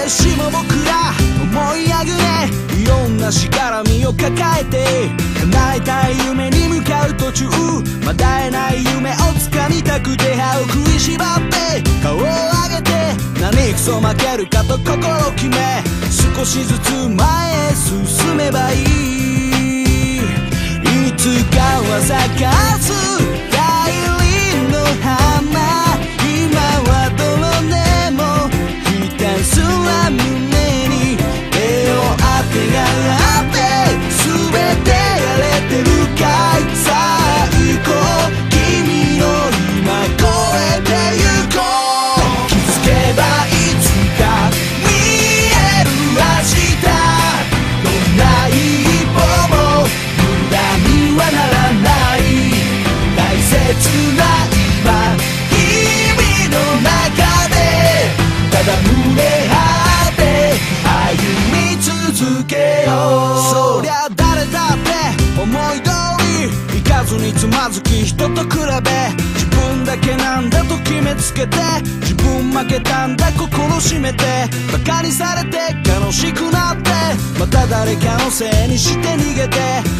天使も僕ら思いあぐれいろんなしがらみを抱えて叶えたい夢に向かう途中まだえない夢を掴みたくて歯を食いしばって顔を上げて何くそ負けるかと心決め少しずつ前へ進めばいいいつかは咲かずつけて自分負けたんだ心締めてバカにされて悲しくなってまた誰かのせいにして逃げて